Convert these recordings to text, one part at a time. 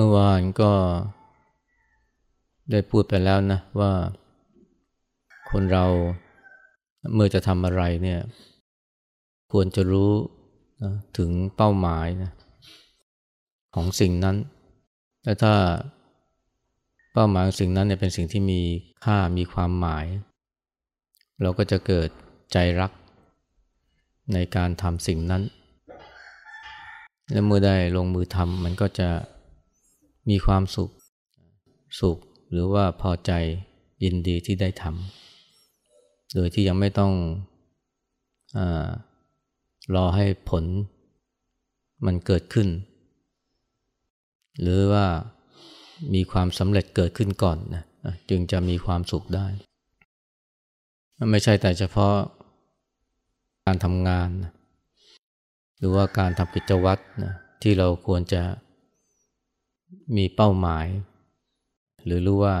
เมื่อวานก็ได้พูดไปแล้วนะว่าคนเราเมื่อจะทำอะไรเนี่ยควรจะรู้นะถึงเป้าหมายนะของสิ่งนั้น และถ้าเป้าหมายของสิ่งนั้นเนี่ยเป็นสิ่งที่มีค่ามีความหมาย เราก็จะเกิดใจรักในการทำสิ่งนั้น และเมื่อได้ลงมือทำมันก็จะ มีความสุข สุขหรือว่าพอใจยินดีที่ได้ทำโดยที่ยังไม่ต้องอรอให้ผลมันเกิดขึ้น หรือว่ามีความสำเร็จเกิดขึ้นก่อนนะจึงจะมีความสุขได้ ไม่ใช่แต่เฉพาะการทำงานนะหรือว่าการทำกิจวัตรนะที่เราควรจะ มีเป้าหมาย หรือรู้ว่า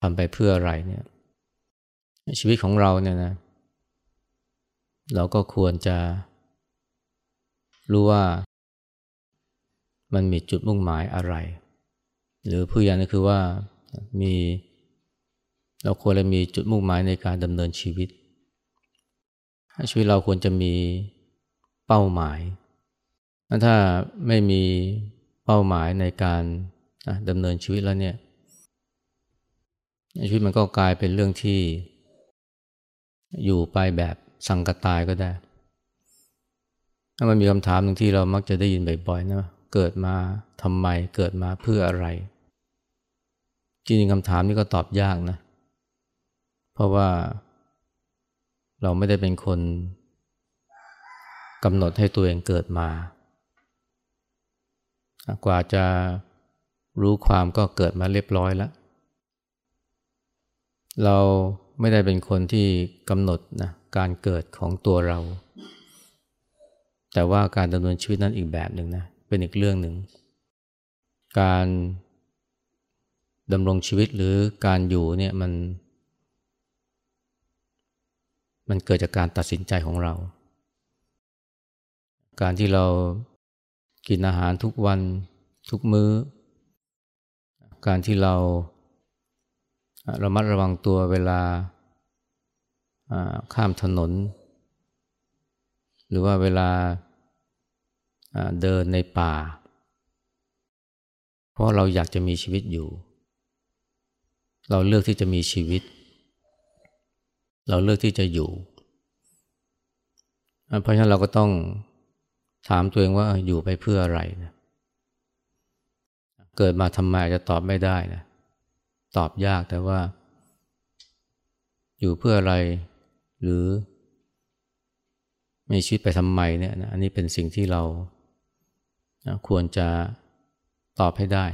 ทำไปเพื่ออะไรเนี่ย ชีวิตของเราเนี่ยนะ เราก็ควรจะรู้ว่ามันมีจุดมุ่งหมายอะไร หรือผู้ยังก็คือว่ามีเราควรจะมีจุดมุ่งหมายในการดำเนินชีวิต ชีวิตเราควรจะมีเป้าหมาย ถ้าไม่มี เป้าหมายในการดำเนินชีวิตแล้วเนี่ยชีวิตมันก็กลายเป็นเรื่องที่อยู่ไปแบบสังกตายก็ได้ ถ้ามันมีคำถามหนึ่งที่เรามักจะได้ยินบ่อยๆนะเกิดมาทำไมเกิดมาเพื่ออะไร จริงๆคำถามนี้ก็ตอบยากนะ เพราะว่าเราไม่ได้เป็นคนกำหนดให้ตัวเองเกิดมา กว่าจะรู้ความก็เกิดมาเรียบร้อยแล้ว เราไม่ได้เป็นคนที่กำหนดนะการเกิดของตัวเรา แต่ว่าการดำเนินชีวิตนั้นอีกแบบหนึ่งนะเป็นอีกเรื่องหนึ่ง การดำรงชีวิตหรือการอยู่เนี่ยมัน มันเกิดจากการตัดสินใจของเรา การที่เรา กินอาหารทุกวันทุกมือ้อ การที่เราระมัดระวังตัวเวลาข้ามถนน หรือว่าเวลาเดินในป่า เพราะเราอยากจะมีชีวิตอยู่ เราเลือกที่จะมีชีวิต เราเลือกที่จะอยู่ เพราะฉะนั้นเราก็ต้อง ถามตัวเองว่าอยู่ไปเพื่ออะไรนะเกิดมาทำไมาจะตอบไม่ได้นะตอบยากแต่ว่า อยู่เพื่ออะไร หรือมีชีวิตไปทำไมเนี่ยนะอันนี้เป็นสิ่งที่เราควรจะตอบให้ได้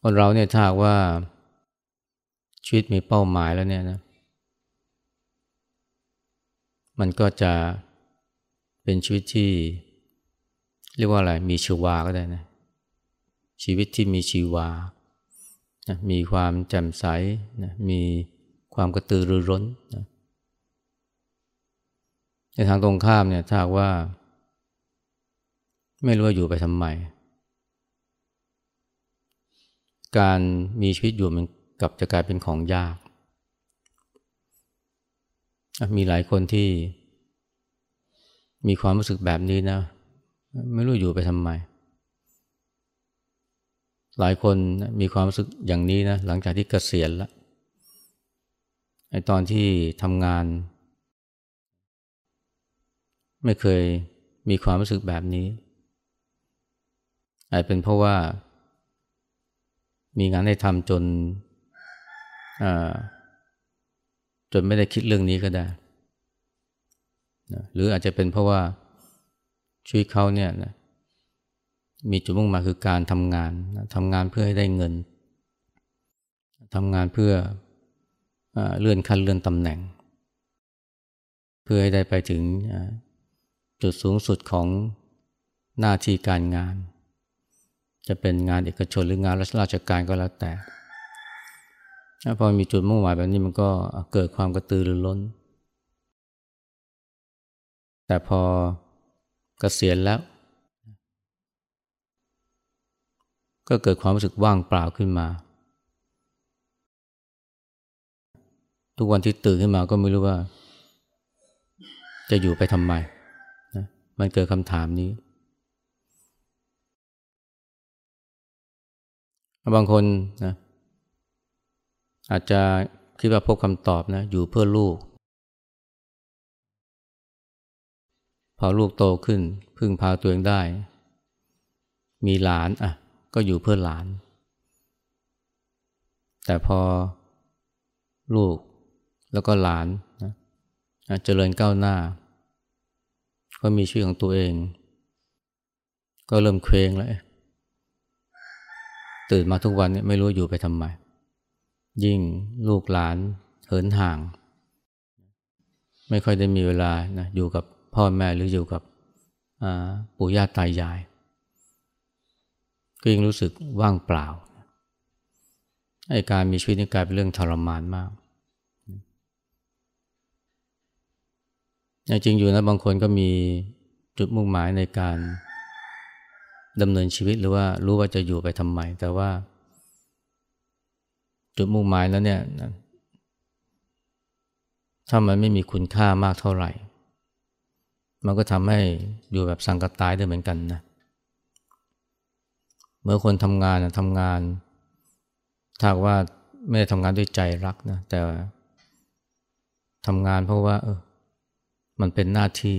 คนเราเนี่ยถ้าว่าชีวิตมีเป้าหมายแล้วเนี่ยนะ มันก็จะ เป็นชีวิตที่ เรียกว่าอะไร มีชีวาก็ได้นะ ชีวิตที่มีชีวานะมีความแจ่มใสนะมีความกระตือรือร้นนะในทางตรงข้ามเนี่ยถ้าว่า ไม่รู้ว่าอยู่ไปทำไม การมีชีวิตอยู่มันกลับจะกลายเป็นของยาก มีหลายคนที่ มีความรู้สึกแบบนี้นะ ไม่รู้อยู่ไปทำไม หลายคนมีความรู้สึกอย่างนี้นะ หลังจากที่เกษียณแล้วไอตอนที่ทำงาน ไม่เคยมีความรู้สึกแบบนี้อาจเป็นเพราะว่า มีงานให้ทำจนจนไม่ได้คิดเรื่องนี้ก็ได้ นะหรืออาจจะเป็นเพราะว่าชีวิตเขาเนี่ยนะมีจุดมุ่งหมายคือการทำงานทำงานเพื่อให้ได้เงินทำงานเพื่อเลื่อนขั้นเลื่อนตำแหน่ง เพื่อให้ได้ไปถึงจุดสูงสุดของหน้าที่การงาน จะเป็นงานเอกชนหรืองานราชการก็แล้วแต่พอมีจุดมุ่งหมายแบบนี้มันก็เกิดความกระตือรือร้น แต่พอเกษียณแล้ว ก็เกิดความรู้สึกว่างเปล่าขึ้นมา ทุกวันที่ตื่นขึ้นมาก็ไม่รู้ว่า จะอยู่ไปทำไมนะมันเกิดคำถามนี้ บางคนนะอาจจะคิดว่าพบคำตอบนะ อยู่เพื่อลูก พอลูกโตขึ้น พึ่งพาตัวเองได้ มีหลานอะ ก็อยู่เพื่อหลาน แต่พอลูกแล้วก็หลานนะเจริญก้าวหน้า ก็มีชีวิตของตัวเอง ก็เริ่มเคว้งแล้วตื่นมาทุกวันเนี่ยไม่รู้อยู่ไปทำไม ยิ่งลูกหลานเหินห่าง ไม่ค่อยได้มีเวลานะอยู่กับ พ่อแม่หรืออยู่กับปู่ย่าตายาย ก็ยิ่งรู้สึกว่างเปล่าไอ้การมีชีวิตนี่กลายเป็นเรื่องทรมานมากจริงอยู่นะบางคนก็มีจุดมุ่งหมายในการดำเนินชีวิตหรือว่ารู้ว่าจะอยู่ไปทำไม แต่ว่า จุดมุ่งหมายแล้วเนี่ยถ้ามันไม่มีคุณค่ามากเท่าไหร่ มันก็ทำให้อยู่แบบสังกตายได้เหมือนกันนะเมื่อคนทำงานทำงาน ถ้าว่าไม่ได้ทำงานด้วยใจรักนะแต่ทำงานเพราะว่า เออ มันเป็นหน้าที่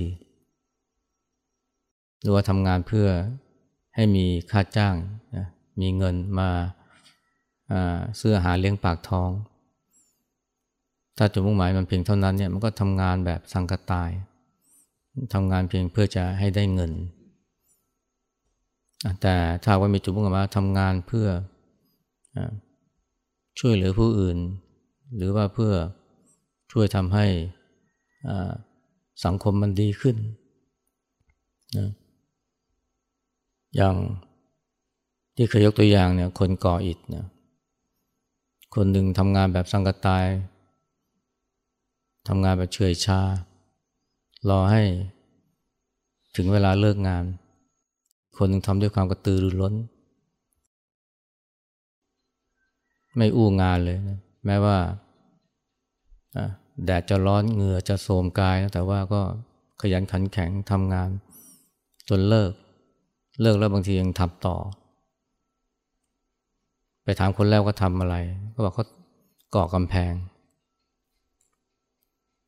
หรือว่าทำงานเพื่อให้มีค่าจ้างนะมีเงินมาเสื้อหาเลี้ยงปากท้อง ถ้าจุดมุ่งหมายมันเพียงเท่านั้นเนี่ยมันก็ทำงานแบบสังกตาย ทำงานเพียงเพื่อจะให้ได้เงิน แต่ถ้าว่ามีจุดมุ่งหมายทำงานเพื่อช่วยเหลือผู้อื่น หรือว่าเพื่อช่วยทำให้สังคมมันดีขึ้นนะอย่างที่เคยยกตัวอย่างเนี่ยคนก่ออิฐเนี่ยคนหนึ่งทำงานแบบสังกตายทำงานแบบเฉยชา รอให้ถึงเวลาเลิกงาน คนหนึ่งทำด้วยความกระตือรือร้น ไม่อู้งานเลยนะแม้ว่าแดดจะร้อนเหงื่อจะโสมกายนะแต่ว่าก็ขยันขันแข็งทำงาน จนเลิก เลิกแล้วบางทียังทำต่อ ไปถามคนแรกว่าทำอะไร ก็บอกเขาก่อกำแพง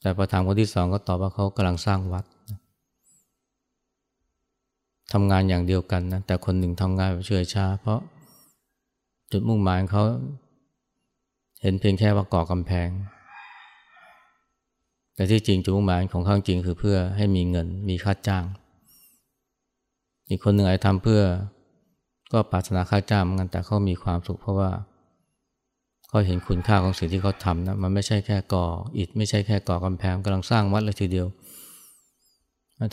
แต่พอถามคนที่สองก็ตอบว่าเขากำลังสร้างวัดทำงานอย่างเดียวกันนะแต่คนหนึ่งทำงานแบบเฉยชา เพราะจุดมุ่งหมายเขาเห็นเพียงแค่ว่าก่อกำแพง แต่ที่จริงจุดมุ่งหมายของเขางจริงคือเพื่อให้มีเงินมีค่าจ้าง อีกคนหนึ่งอาจทำเพื่อก็ปรารถนาค่าจ้างเหมือนกันแต่เขามีความสุขเพราะว่า เขาเห็นคุณค่าของสิ่งที่เขาทำนะมันไม่ใช่แค่ก่ออิฐไม่ใช่แค่ก่อกำแพงกำลังสร้างวัดเลยทีเดียว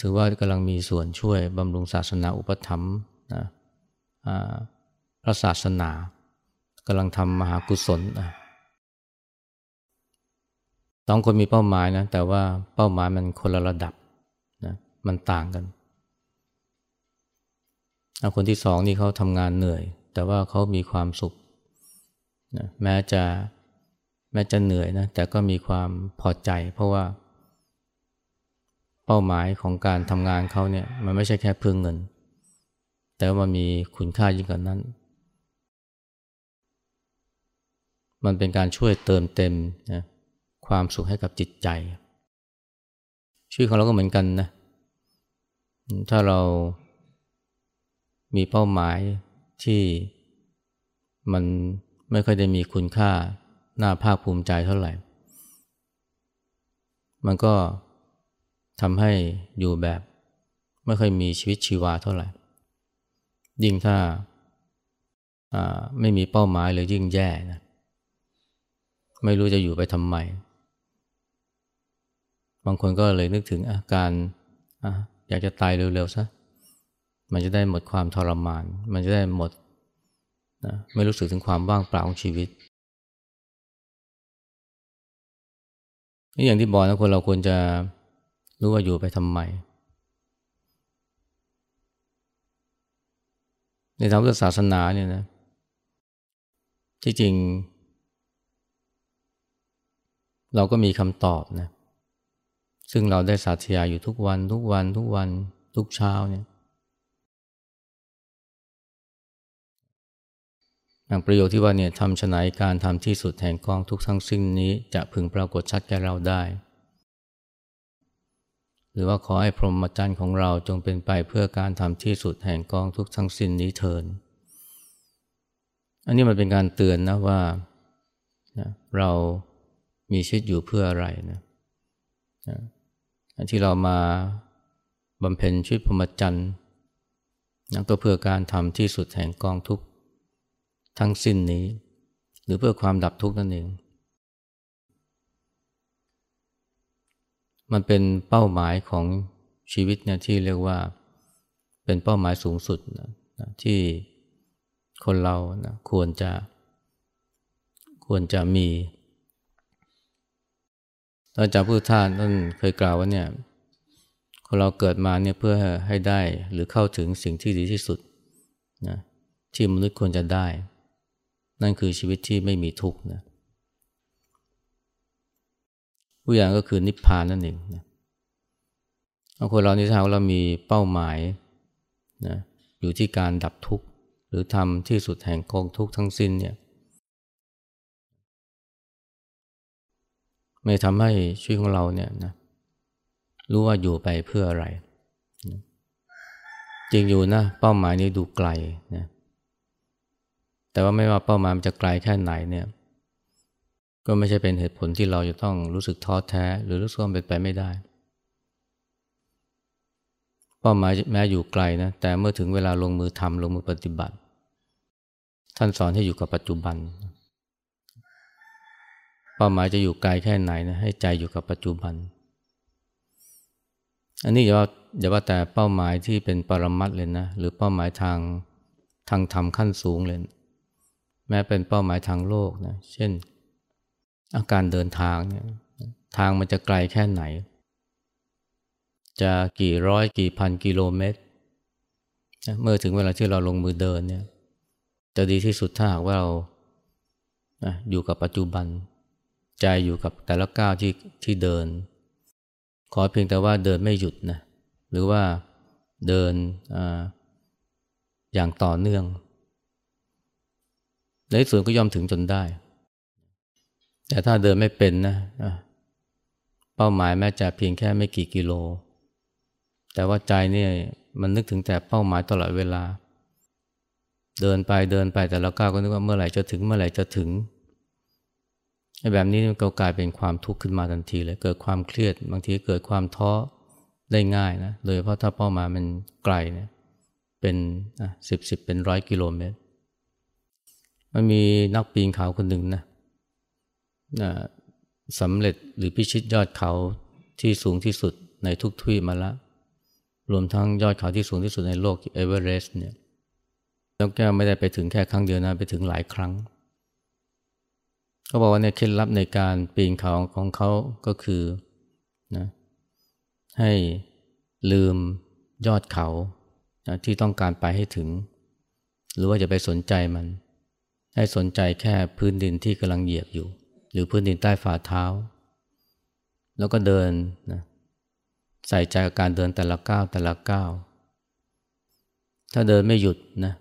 ถือว่ากำลังมีส่วนช่วยบำรุงศาสนาอุปถัมภ์นะพระศาสนากำลังทำมหากุศลสองคนมีเป้าหมายนะแต่ว่าเป้าหมายมันคนละระดับนะมันต่างกันคนที่สองนี่เขาทำงานเหนื่อย แต่ว่าเขามีความสุข นะแม้จะแม้จะเหนื่อยนะแต่ก็มีความพอใจ เพราะว่า เป้าหมายของการทำงานเขาเนี่ยมันไม่ใช่แค่เพื่อเงิน แต่ว่ามันมีคุณค่ายิ่งกว่านั้น มันเป็นการช่วยเติมเต็มนะความสุขให้กับจิตใจ ชีวิตของเราก็เหมือนกันนะถ้าเรามีเป้าหมายที่มัน ไม่ค่อยได้มีคุณค่าน่าภาคภูมิใจเท่าไหร่ มันก็ทำให้อยู่แบบไม่ค่อยมีชีวิตชีวาเท่าไหร่ ยิ่งถ้าไม่มีเป้าหมายเลยยิ่งแย่นะไม่รู้จะอยู่ไปทำไม บางคนก็เลยนึกถึงอาการอยากจะตายเร็วๆซะมันจะได้หมดความทรมาน มันจะได้หมด นะไม่รู้สึกถึงความว่างเปล่าของชีวิตนี่อย่างที่บอกนะคนเราควรจะรู้ว่าอยู่ไปทำไม ในทางศาสนาเนี่ยนะที่จริง เราก็มีคำตอบนะซึ่งเราได้สาธยายอยู่ทุกวัน ทุกวันทุกวันทุกเช้าเนี่ย ประโยคที่ว่าเนี่ยทำฉนัยการทำที่สุดแห่งกองทุกทั้งสิ้นนี้จะพึงปรากฏชัดแก่เราได้ หรือว่าขอให้พรหมจรรย์ของเราจงเป็นไปเพื่อการทำที่สุดแห่งกองทุกทั้งสิ้นนี้เถินอันนี้มันเป็นการเตือนนะว่านะเรามีชีวิตอยู่เพื่ออะไรนะนที่เรามาบำเพ็ญชีวิตพรหมจรรย์นะก็เพื่อการทำที่สุดแห่งกองทุก ทั้งสิ้นนี้ หรือเพื่อความดับทุกข์นั่นเอง มันเป็นเป้าหมายของชีวิตเนี่ยที่เรียกว่าเป็นเป้าหมายสูงสุดนะที่คนเรานะควรจะควรจะมีอาจารย์พุทธทาสท่านเคยกล่าวว่าเนี่ยคนเราเกิดมาเนี่ยเพื่อให้ได้หรือเข้าถึงสิ่งที่ดีที่สุดนะที่มนุษย์ควรจะได้ นั่นคือชีวิตที่ไม่มีทุกข์นะผู้อย่างก็คือนิพพานนั่นเองนะคนเรานี่ถ้าเรามีเป้าหมายนะอยู่ที่การดับทุกข์ หรือทำที่สุดแห่งกองทุกข์ทั้งสิ้นเนี่ยไม่ทำให้ชีวิตของเราเนี่ยนะรู้ว่าอยู่ไปเพื่ออะไร จริงอยู่นะ เป้าหมายนี้ดูไกลนะ แต่ว่าไม่ว่าเป้าหมายมันจะไกลแค่ไหนเนี่ย ก็ไม่ใช่เป็นเหตุผลที่เราจะต้องรู้สึกท้อแท้ หรือรู้สึกว่าเป็นไปไม่ได้ เป้าหมายแม้อยู่ไกลนะแต่เมื่อถึงเวลาลงมือทำลงมือปฏิบัติ ท่านสอนให้อยู่กับปัจจุบัน เป้าหมายจะอยู่ไกลแค่ไหนนะให้ใจอยู่กับปัจจุบัน อันนี้อย่าว่าอย่าว่าแต่เป้าหมายที่เป็นปรมัตเลยนะ หรือเป้าหมายทางทางธรรมขั้นสูงเลย แม้เป็นเป้าหมายทางโลกนะเช่น อาการเดินทางเนี่ยทางมันจะไกลแค่ไหน จะกี่ร้อยกี่พันกิโลเมตร เมื่อถึงเวลาที่เราลงมือเดินเนี่ยจะดีที่สุดถ้าหากว่าเราอยู่กับปัจจุบัน ใจอยู่กับแต่ละก้าวที่ที่เดิน ขอเพียงแต่ว่าเดินไม่หยุดนะหรือว่าเดินออย่างต่อเนื่อง ในส่วนก็ยอมถึงจนได้ แต่ถ้าเดินไม่เป็นนะ เป้าหมายแม้จะเพียงแค่ไม่กี่กิโล แต่ว่าใจเนี่ยมันนึกถึงแต่เป้าหมายตลอดเวลา เดินไปเดินไปแต่ละก้าวก็นึกว่าเมื่อไหร่จะถึงเมื่อไหร่จะถึงแบบนี้มันก็กลายเป็นความทุกข์ขึ้นมาทันทีเลยเกิดความเครียด บางทีเกิดความท้อได้ง่ายนะโดยเพราะถ้าเป้าหมายมันไกลเนี่ยเป็นสิบสิบเป็นร้อยกิโลเมตร มันมีนักปีนเขาคนหนึ่งนะสำเร็จหรือพิชิตยอดเขาที่สูงที่สุดในทุกทวีมาแล้วรวมทั้งยอดเขาที่สูงที่สุดในโลกเอเวอเรสต์เนี่ยแล้วแก้วไม่ได้ไปถึงแค่ครั้งเดียวนะไปถึงหลายครั้งเขาบอกว่าเนี่ยเคล็ดลับในการปีนเขาของเขาก็คือนะให้ลืมยอดเขานะที่ต้องการไปให้ถึง หรือว่าจะไปสนใจมัน ให้สนใจแค่พื้นดินที่กำลังเหยียบอยู่ หรือพื้นดินใต้ฝ่าเท้า แล้วก็เดินนะใส่ใจกับการเดินแต่ละก้าวแต่ละก้าวถ้าเดินไม่หยุดนะ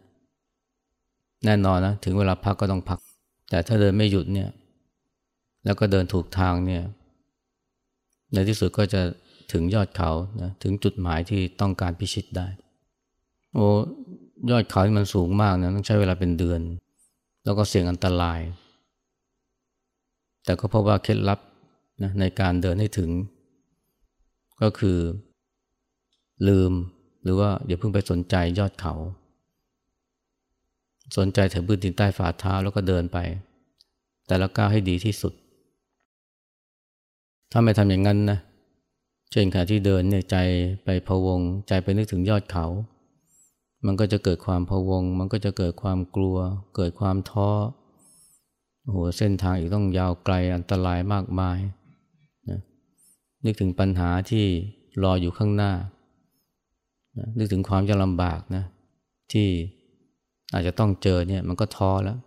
แน่นอนนะถึงเวลาพักก็ต้องพัก แต่ถ้าเดินไม่หยุดเนี่ย แล้วก็เดินถูกทางเนี่ย ในที่สุดก็จะถึงยอดเขานะถึงจุดหมายที่ต้องการพิชิตได้ โอ้ยอดเขาที่มันสูงมากนะต้องใช้เวลาเป็นเดือน แล้วก็เสี่ยงอันตราย แต่ก็เพบว่าเคล็ดลับนะในการเดินให้ถึง ก็คือ ลืมหรือว่าอย่าเพิ่งไปสนใจยอดเขา สนใจถึงพื้นดินใต้ฝ่าเท้าแล้วก็เดินไป แต่ละก้าวให้ดีที่สุด ถ้าไม่ทำอย่างนั้นนะเช่นขณะที่เดินเนี่ยใจไปพะวง ใจไปนึกถึงยอดเขา มันก็จะเกิดความพะวง มันก็จะเกิดความกลัว เกิดความท้อโอ้โหเส้นทางอีกต้องยาวไกลอันตรายมากมายนึกถึงปัญหาที่รออยู่ข้างหน้านึกถึงความยากลำบากนะที่อาจจะต้องเจอเนี่ยมันก็ท้อแล้ว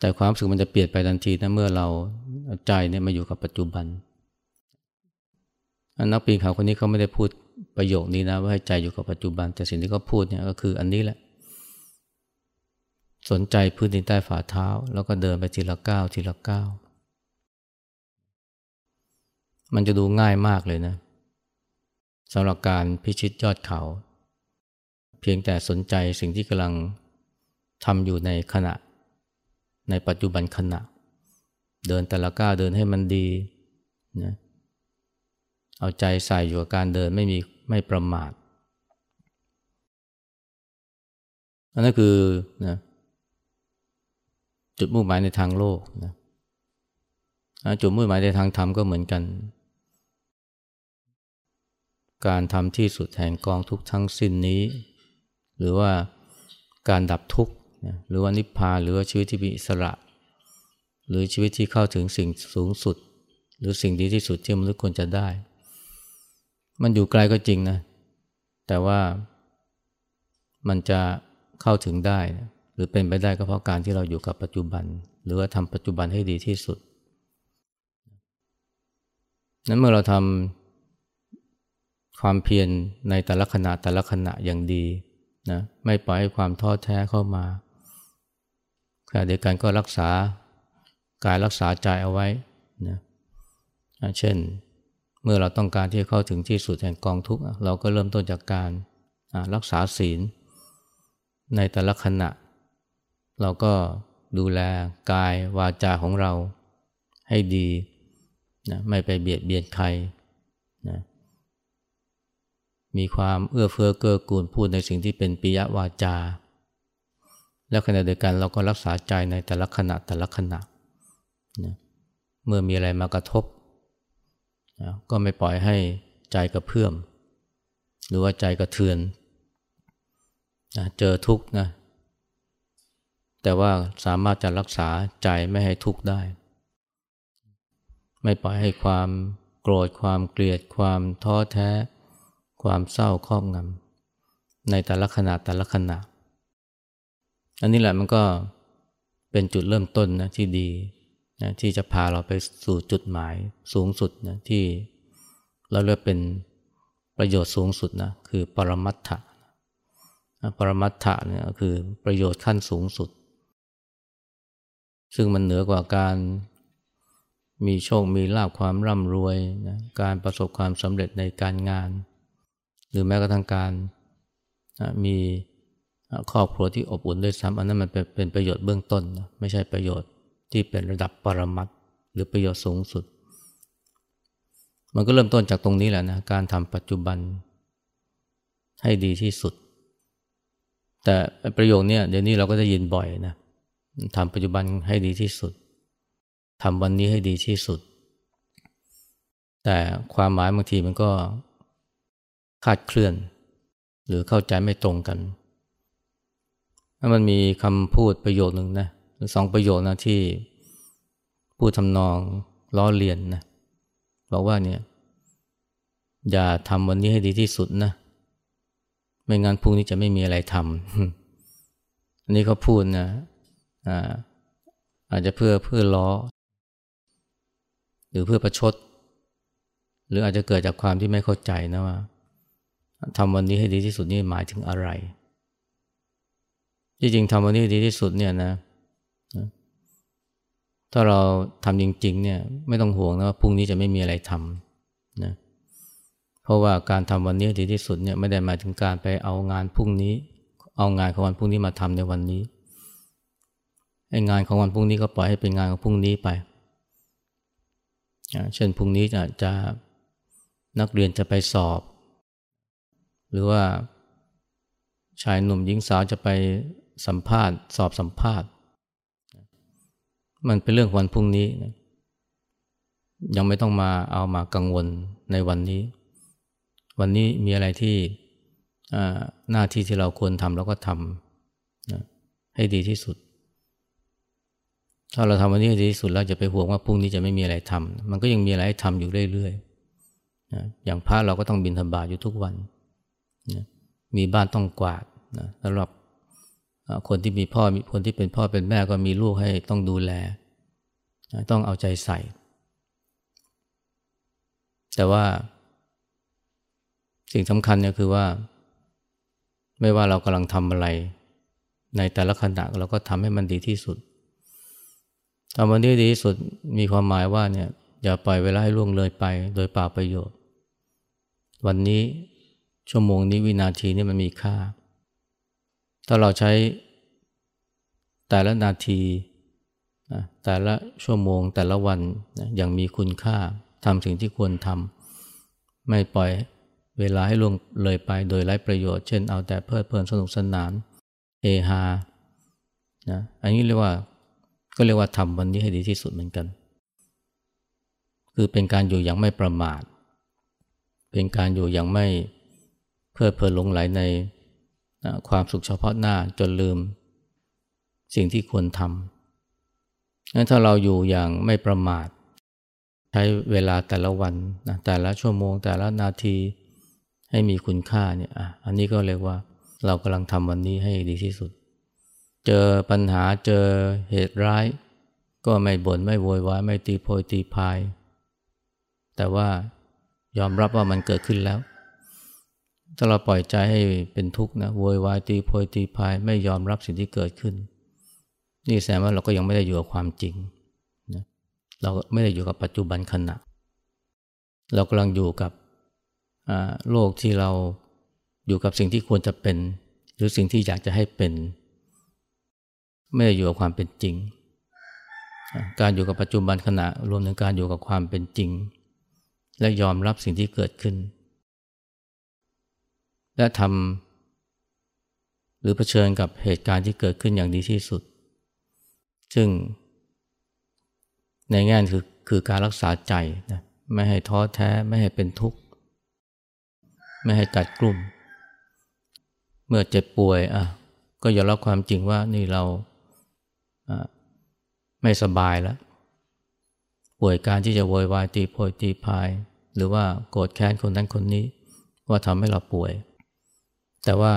แต่ความรู้สึกมันจะเปลี่ยนไปทันทีนะเมื่อเราใจเนี่ยมาอยู่กับปัจจุบัน นักปีนเขาคนนี้เขาไม่ได้พูดประโยคนี้นะว่าให้ใจอยู่กับปัจจุบัน แต่สิ่งที่เขาพูดเนี่ยก็คืออันนี้แหละ สนใจพื้นดินใต้ฝ่าเท้า แล้วก็เดินไปทีละก้าวทีละก้าวมันจะดูง่ายมากเลยนะสำหรับการพิชิตยอดเขา เพียงแต่สนใจสิ่งที่กำลังทำอยู่ในขณะ ในปัจจุบันขณะ เดินแต่ละก้าวเดินให้มันดีนะเเอาใจใส่อยู่กับการเดินไม่มีไม่ประมาทอันนั้นคือนะจุดมุ่งหมายในทางโลกนะจุดมุ่งหมายในทางธรรมก็เหมือนกัน การทำที่สุดแห่งกองทุกทั้งสิ้นนี้ หรือว่าการดับทุกข์หรือว่านิพพานหรือว่าชีวิตที่มีอิสระ หรือชีวิตที่เข้าถึงสิ่งสูงสุด หรือสิ่งดีที่สุดที่มนุษย์ควรจะได้ มันอยู่ไกลก็จริงนะ แต่ว่ามันจะเข้าถึงได้ หรือเป็นไปได้ก็เพราะการที่เราอยู่กับปัจจุบัน หรือว่าทำปัจจุบันให้ดีที่สุด นั้นเมื่อเราทำความเพียรในแต่ละขณะแต่ละขณะอย่างดีนะไม่ปล่อยให้ความท้อแท้เข้ามาขณะเดียวกันก็รักษากายรักษาใจเอาไว้นะเช่น เมื่อเราต้องการที่จะเข้าถึงที่สุดแห่งกองทุกข์เราก็เริ่มต้นจากการรักษาศีล ในแต่ละขณะ เราก็ดูแลกายวาจาของเราให้ดีนะไม่ไปเบียดเบียนใครนะมีความเอื้อเฟื้อเกื้อกูลพูดในสิ่งที่เป็นปิยวาจา แล้วขณะเดียวกันเราก็รักษาใจในแต่ละขณะแต่ละขณะนะเมื่อมีอะไรมากระทบ นะก็ไม่ปล่อยให้ใจกระเพื่อม หรือว่าใจกระเทือนนะเจอทุกข์นะ แต่ว่าสามารถจะรักษาใจไม่ให้ทุกข์ได้ ไม่ปล่อยให้ความโกรธความเกลียด ความท้อแท้ ความเศร้าครอบงำในแต่ละขณะแต่ละขณะ อันนี้แหละมันก็เป็นจุดเริ่มต้นนะที่ดี นะที่จะพาเราไปสู่จุดหมายสูงสุดนะที่เราเรียกเป็นประโยชน์สูงสุดนะคือปรมัตถะปรมัตถะเนี่ยคือประโยชน์ขั้นสูงสุด ซึ่งมันเหนือกว่าการมีโชค มีลาภความร่ำรวยนะการประสบความสำเร็จในการงาน หรือแม้กระทั่งการมีครอบครัวที่อบอุ่นด้วยซ้ำอันนั้นมันเป็นประโยชน์เบื้องต้นนะไม่ใช่ประโยชน์ ที่เป็นระดับปรมัตหรือประโยชน์สูงสุด มันก็เริ่มต้นจากตรงนี้แหละนะการทำปัจจุบันให้ดีที่สุด แต่ประโยคนี้เดี๋ยวนี้เราก็จะยินบ่อยนะทำปัจจุบันให้ดีที่สุดทำวันนี้ให้ดีที่สุด แต่ความหมายบางทีมันก็คาดเคลื่อน หรือเข้าใจไม่ตรงกัน มันมีคำพูดประโยคหนึ่งนะ สองประโยคนะที่พูดทำนองล้อเลียนนะบอกว่าเนี่ย อย่าทำวันนี้ให้ดีที่สุดนะ ไม่งั้นพรุ่งนี้จะไม่มีอะไรทำอันนี้เขาพูดนะอาอาจจะเพื่อเพื่อล้อ หรือเพื่อประชด หรืออาจจะเกิดจากความที่ไม่เข้าใจนะว่าทำวันนี้ให้ดีที่สุดนี่หมายถึงอะไรจริงๆทำวันนี้ดีที่สุดเนี่ยนะ ถ้าเราทำจริงๆเนี่ยไม่ต้องห่วงนะว่าพรุ่งนี้จะไม่มีอะไรทำนะเพราะว่าการทำวันนี้ดีที่สุดเนี่ยไม่ได้หมายถึงการไปเอางานพรุ่งนี้ เอางานของวันพรุ่งนี้มาทำในวันนี้ไอ้งานของวันพรุ่งนี้ก็ปล่อยให้เป็นงานของพรุ่งนี้ไปเช่นพรุ่งนี้จะจะนักเรียนจะไปสอบ หรือว่าชายหนุ่มหญิงสาวจะไปสัมภาษณ์ สอบสัมภาษณ์ มันเป็นเรื่องวันพรุ่งนี้นะยังไม่ต้องมาเอามากังวลในวันนี้ วันนี้มีอะไรที่หน้าที่ที่เราควรทำเราก็ทำนะให้ดีที่สุด ถ้าเราทำวันนี้ให้ดีที่สุดแล้วจะไปห่วงว่าพรุ่งนี้จะไม่มีอะไรทำมันก็ยังมีอะไรให้ทำอยู่เรื่อยๆนะอย่างพระเราก็ต้องบินธบาตอยู่ทุกวันนะมีบ้านต้องกวาดนะสำหรับ คนที่มีพ่อคนที่เป็นพ่อเป็นแม่ก็มีลูกให้ต้องดูแล ต้องเอาใจใส่ แต่ว่า สิ่งสำคัญเนี่ยคือว่า ไม่ว่าเรากำลังทำอะไร ในแต่ละขณะเราก็ทำให้มันดีที่สุดทำมันดีดีที่สุดมีความหมายว่าเนี่ยอย่าปล่อยเวลาให้ล่วงเลยไป โดยเปล่าประโยชน์ วันนี้ชั่วโมงนี้วินาทีนี้มันมีค่า ถ้าเราใช้แต่ละนาทีแต่ละชั่วโมงแต่ละวันอย่างมีคุณค่าทำสิ่งที่ควรทำไม่ปล่อยเวลาให้ล่วงเลยไปโดยไร้ประโยชน์ เช่นเอาแต่เพลิดเพลินสนุกสนานเฮฮานะอันนี้เรียกว่าก็เรียกว่าทำวันนี้ให้ดีที่สุดเหมือนกัน คือเป็นการอยู่อย่างไม่ประมาท เป็นการอยู่อย่างไม่เพลิดเพลินหลงไหลใน ความสุขเฉพาะหน้าจนลืม สิ่งที่ควรทำงั้นถ้าเราอยู่อย่างไม่ประมาท ใช้เวลาแต่ละวันนะแต่ละชั่วโมง แต่ละนาทีให้มีคุณค่าเนี่ยอันนี้ก็เรียกว่าเรากำลังทำวันนี้ให้ดีที่สุด เจอปัญหาเจอเหตุร้าย ก็ไม่บน่นไม่โวยวายไม่ตีโพยตีพาย แต่ว่ายอมรับว่ามันเกิดขึ้นแล้ว ถ้าเราปล่อยใจให้เป็นทุกข์นะโวยวายตีโพยตีพายไม่ยอมรับสิ่งที่เกิดขึ้น นี่แสดงว่าเราก็ยังไม่ได้อยู่กับความจริงนะเราไม่ได้อยู่กับปัจจุบันขณะ เรากำลังอยู่กับโลกที่เราอยู่กับสิ่งที่ควรจะเป็น หรือสิ่งที่อยากจะให้เป็น ไม่ได้อยู่กับความเป็นจริง การอยู่กับปัจจุบันขณะรวมถึงการอยู่กับความเป็นจริง และยอมรับสิ่งที่เกิดขึ้น และทำหรือเผชิญกับเหตุการณ์ที่เกิดขึ้นอย่างดีที่สุด ซึ่ง ในแง่คือคือการรักษาใจนะไม่ให้ท้อแท้ไม่ให้เป็นทุกข์ ไม่ให้กัดกลุ่ม เมื่อเจ็บป่วยอะก็ยอมรับความจริงว่านี่เราไม่สบายแล้วป่วยการที่จะโวยวายตีโพยตีพาย หรือว่าโกรธแค้นคนนั้นคนนี้ ว่าทำให้เราป่วย แต่ว่า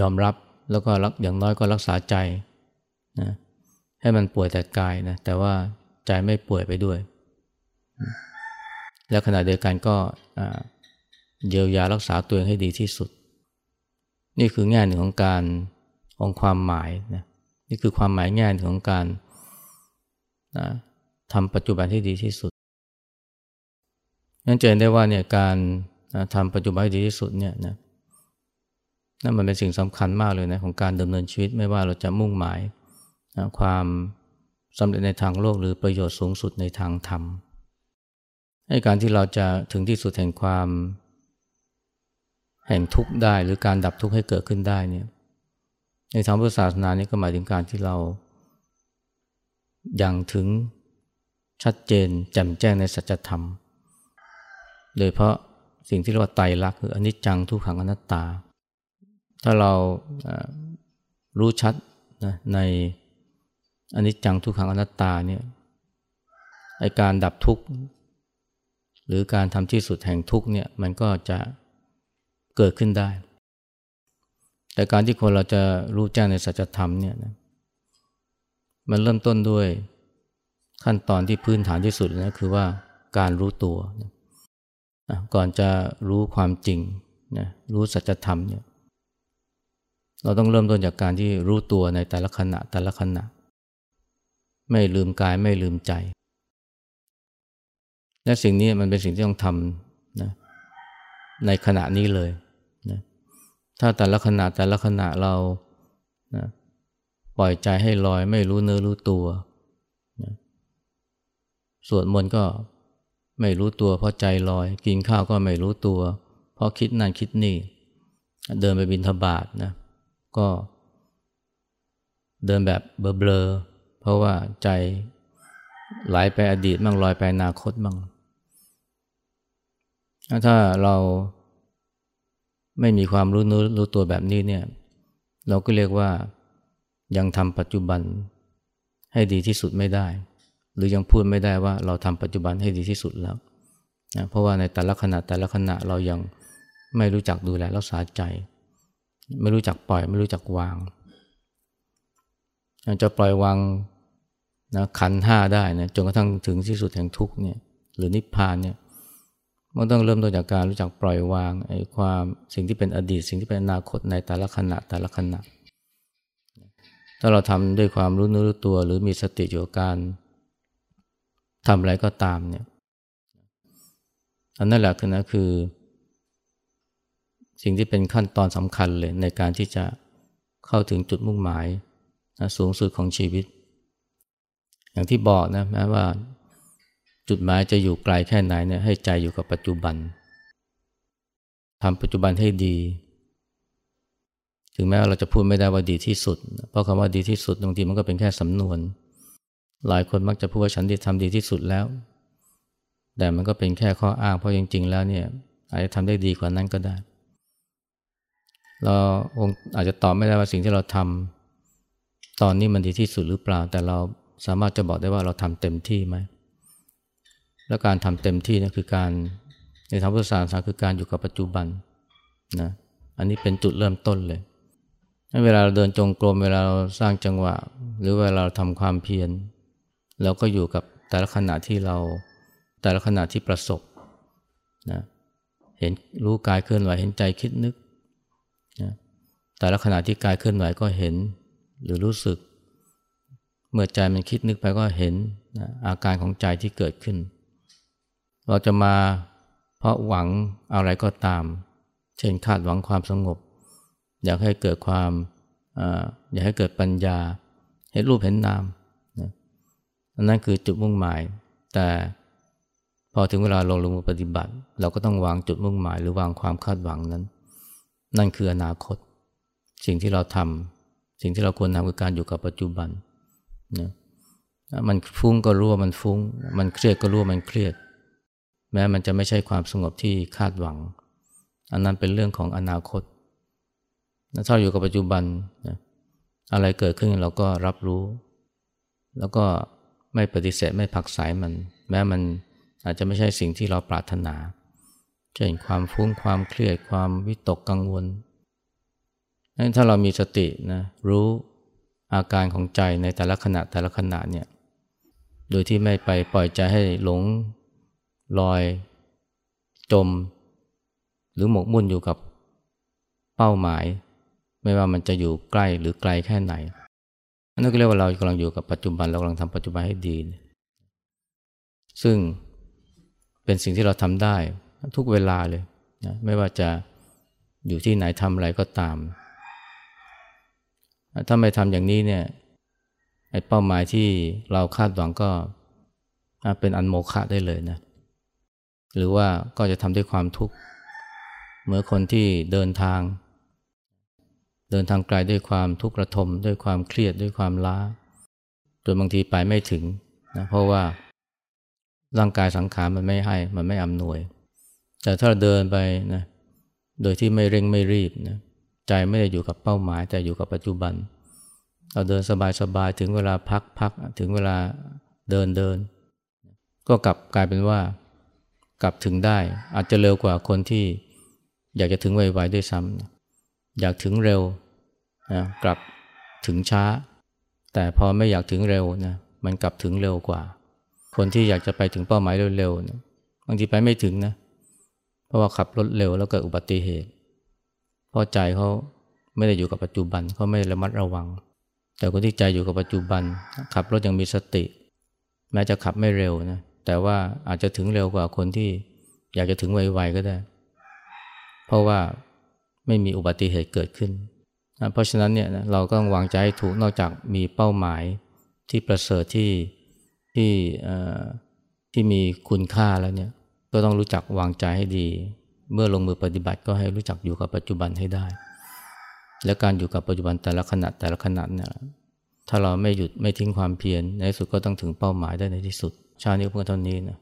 ยอมรับแล้วก็รักอย่างน้อยก็รักษาใจนะให้มันป่วยแต่กายนะแต่ว่าใจไม่ป่วยไปด้วย แล้วขณะเดียวกันก็เยียวยารักษาตัวเองให้ดีที่สุด นี่คือแง่หนึ่งของการของความหมายนะนี่คือความหมายแง่หนึ่งของการนะทำปัจจุบันให้ดีที่สุดนั่นเจนได้ว่าเนี่ยการ นะทำปัจจุบันให้ดีที่สุดเนี่ยนะนั่นมันเป็นสิ่งสำคัญมากเลยนะของการดำเนินชีวิตไม่ว่าเราจะมุ่งหมายนะความสำเร็จในทางโลกหรือประโยชน์สูงสุดในทางธรรมให้การที่เราจะถึงที่สุดแห่งความ แห่งทุกข์ได้หรือการดับทุกข์ให้เกิดขึ้นได้เนี่ยในทางพุทธศาสนานี่ก็หมายถึงการที่เราอย่างถึงชัดเจนแจ่มแจ้งในสัจธรรม โดยเพราะ สิ่งที่เรียกว่าไตรลักษณ์คืออนิจจังทุกขังอนัตตา ถ้าเรารู้ชัดนะในอนิจจังทุกขังอนัตตาเนี่ยไอการดับทุกข์หรือการทำที่สุดแห่งทุกข์เนี่ยมันก็จะเกิดขึ้นได้ แต่การที่คนเราจะรู้แจ้งในสัจธรรมเนี่ยนะมันเริ่มต้นด้วยขั้นตอนที่พื้นฐานที่สุดนะคือว่าการรู้ตัวนะ ก่อนจะรู้ความจริงนะรู้สัจธรรมเนี่ยเราต้องเริ่มต้นจากการที่รู้ตัวในแต่ละขณะแต่ละขณะ ไม่ลืมกายไม่ลืมใจ และสิ่งนี้มันเป็นสิ่งที่ต้องทำนะในขณะนี้เลยนะถ้าแต่ละขณะแต่ละขณะเรานะปล่อยใจให้ลอยไม่รู้เนื้อรู้ตัวนะสวดมนต์ก็ ไม่รู้ตัวเพราะใจลอย กินข้าวก็ไม่รู้ตัว เพราะคิดนั่นคิดนี่ เดินไปบินทบาทนะก็ เดินแบบเบลอๆเพราะว่าใจไหลไปอดีตมั่งลอยไปอนาคตมั่งถ้าเราไม่มีความรู้นู้รู้ตัวแบบนี้เนี่ย เราก็เรียกว่ายังทำปัจจุบันให้ดีที่สุดไม่ได้ หรือยังพูดไม่ได้ว่าเราทำปัจจุบันให้ดีที่สุดแล้วนะเพราะว่าในแต่ละขณะแต่ละขณะเรายังไม่รู้จักดูแลรักษาใจ ไม่รู้จักปล่อยไม่รู้จักวางจะปล่อยวางนะขันห้าได้นะจนกระทั่งถึงที่สุดแห่งทุกเนี่ยหรือนิพพานเนี่ยมันต้องเริ่มต้นจากการรู้จักปล่อยวางไอ้ความสิ่งที่เป็นอดีต สิ่งที่เป็นอนาคตในแต่ละขณะแต่ละขณะถ้าเราทำด้วยความรู้นื้อรู้ตัว หรือมีสติอยู่กับการ ทำอะไรก็ตามเนี่ยอันนั้นแหละคือนะคือ สิ่งที่เป็นขั้นตอนสำคัญเลยในการที่จะเข้าถึงจุดมุ่งหมายนะสูงสุดของชีวิต อย่างที่บอกนะแม้ว่าจุดหมายจะอยู่ไกลแค่ไหนเนี่ยให้ใจอยู่กับปัจจุบันทำปัจจุบันให้ดี ถึงแม้ว่าเราจะพูดไม่ได้ว่าดีที่สุด เพราะคำว่าดีที่สุดบางทีมันก็เป็นแค่สำนวน หลายคนมักจะพูดว่าฉันดีทำดีที่สุดแล้ว แต่มันก็เป็นแค่ข้ออ้างเพราะจริง ๆ แล้วเนี่ยอาจจะทำได้ดีกว่านั้นก็ได้ เราอาจจะตอบไม่ได้ว่าสิ่งที่เราทำตอนนี้มันดีที่สุดหรือเปล่า แต่เราสามารถจะบอกได้ว่าเราทำเต็มที่ไหมและการทำเต็มที่นะคือการในทางพุทธศาสนาคือการอยู่กับปัจจุบันนะอันนี้เป็นจุดเริ่มต้นเลย เวลาเราเดินจงกรมเวลาเราสร้างจังหวะ หรือเวลาเราทำความเพียร เราก็อยู่กับแต่ละขณะที่เราแต่ละขณะที่ประสบนะเห็นรู้กายเคลื่อนไหวเห็นใจคิดนึกนะแต่ละขณะที่กายเคลื่อนไหวก็เห็นหรือรู้สึก เมื่อใจมันคิดนึกไปก็เห็นนะอาการของใจที่เกิดขึ้น เราจะมาเพราะหวังอะไรก็ตาม เช่นคาดหวังความสงบ อยากให้เกิดความอยากให้เกิดปัญญา เห็นรูปเห็นนาม นั่นคือจุดมุ่งหมาย แต่พอถึงเวลาลงลงมือปฏิบัติ เราก็ต้องวางจุดมุ่งหมาย หรือวางความคาดหวังนั้น นั่นคืออนาคต สิ่งที่เราทำสิ่งที่เราควรทำคือการอยู่กับปัจจุบันนะมันฟุ้งก็รู้ว่ามันฟุ้ง มันเครียดก็รู้ว่ามันเครียด แม้มันจะไม่ใช่ความสงบที่คาดหวัง อันนั้นเป็นเรื่องของอนาคตถ้าอยู่กับปัจจุบันนะอะไรเกิดขึ้นเราก็รับรู้ แล้วก็ ไม่ปฏิเสธไม่ผักสายมัน แม้มันอาจจะไม่ใช่สิ่งที่เราปรารถนาเช่นความฟุ้งความเครียดความวิตกกังวลนั้นถ้าเรามีสตินะรู้อาการของใจในแต่ละขณะแต่ละขณะเนี่ยโดยที่ไม่ไปปล่อยใจให้หลงลอย จม หรือหมกมุ่นอยู่กับเป้าหมาย ไม่ว่ามันจะอยู่ใกล้หรือไกลแค่ไหน นั่นก็เรียกว่าเรากำลังอยู่กับปัจจุบันเรากำลังทำปัจจุบันให้ดี ซึ่งเป็นสิ่งที่เราทำได้ทุกเวลาเลยนะไม่ว่าจะอยู่ที่ไหนทำอะไรก็ตาม ถ้าไม่ทำอย่างนี้เนี่ยไอ้เป้าหมายที่เราคาดหวังก็เป็นอันโมฆะได้เลยนะ หรือว่าก็จะทำด้วยความทุกข์ เหมือนคนที่เดินทาง เดินทางไกลด้วยความทุกข์ระทม ด้วยความเครียดด้วยความล้าจนบางทีไปไม่ถึงนะเพราะว่าร่างกายสังขารมันไม่ให้มันไม่อำนวย แต่ถ้าเดินไปนะโดยที่ไม่เร่งไม่รีบนะใจไม่ได้อยู่กับเป้าหมายแต่อยู่กับปัจจุบัน เราเดินสบายๆถึงเวลาพักพักถึงเวลาเดินเดิน ก็กลับกลายเป็นว่ากลับถึงได้อาจจะเร็วกว่าคนที่อยากจะถึงไวๆด้วยซ้ำอยากถึงเร็ว นะกลับถึงช้า แต่พอไม่อยากถึงเร็วนะมันกลับถึงเร็วกว่า คนที่อยากจะไปถึงเป้าหมายเร็วๆนะบางทีไปไม่ถึงนะ เพราะว่าขับรถเร็วแล้วเกิดอุบัติเหตุเพราะใจเขาไม่ได้อยู่กับปัจจุบันเขาไม่ระมัดระวัง แต่คนที่ใจอยู่กับปัจจุบัน ขับรถยังมีสติ แม้จะขับไม่เร็วนะแต่ว่าอาจจะถึงเร็วกว่าคนที่อยากจะถึงไวๆก็ได้ เพราะว่าไม่มีอุบัติเหตุเกิดขึ้น เพราะฉะนั้นเนี่ยเราก็ต้องวางใจให้ถูกนอกจากมีเป้าหมายที่ประเสริฐที่ที่ที่มีคุณค่าแล้วเนี่ยก็ต้องรู้จักวางใจให้ดี เมื่อลงมือปฏิบัติก็ให้รู้จักอยู่กับปัจจุบันให้ได้ และการอยู่กับปัจจุบันแต่ละขณะแต่ละขณะเนี่ยถ้าเราไม่หยุดไม่ทิ้งความเพียรในที่สุดก็ต้องถึงเป้าหมายได้ในที่สุด ชาตินี้เพื่อเท่านี้นะ